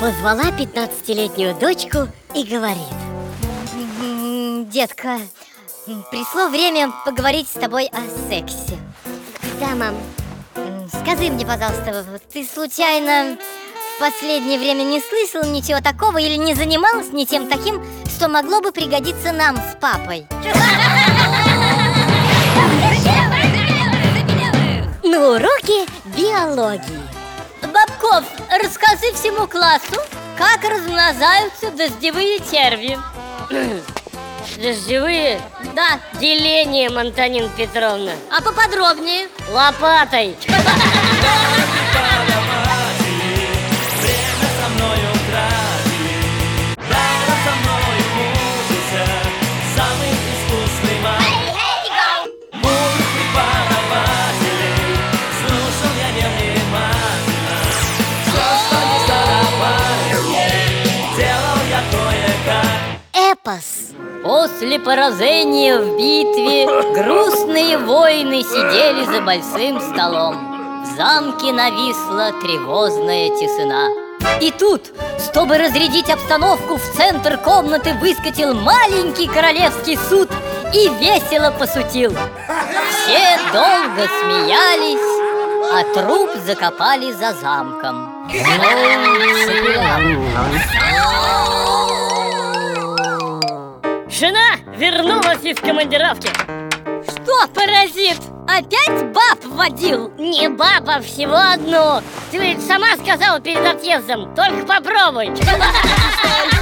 Позвала 15-летнюю дочку и говорит «М, Детка, пришло время поговорить с тобой о сексе Да, мам. Скажи мне, пожалуйста, ты случайно в последнее время не слышал ничего такого или не занималась ничем таким, что могло бы пригодиться нам с папой? На уроке биологии Бабков, расскажи всему классу, как размножаются дождевые черви. Дождевые? Да, делением, Антонин Петровна. А поподробнее? Лопатой. Самый искусный маг кое-как Эпос После поражения в битве грустные воины сидели за большим столом. В замке нависла тревожная тишина. И тут, чтобы разрядить обстановку, в центр комнаты выскочил маленький королевский суд и весело посутил. Все долго смеялись, а труп закопали за замком. Жена вернулась из командировки. Что, паразит, опять баб водил? Не баба, всего одну. Ты ведь сама сказала перед отъездом. Только попробуй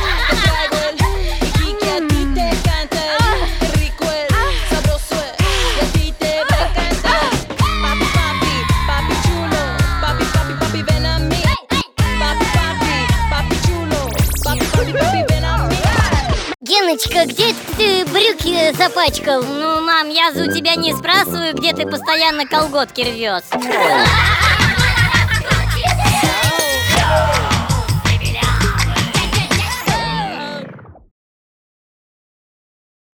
Геночка, где ты брюки запачкал? Ну, мам, я за у тебя не спрашиваю, где ты постоянно колготки рвешь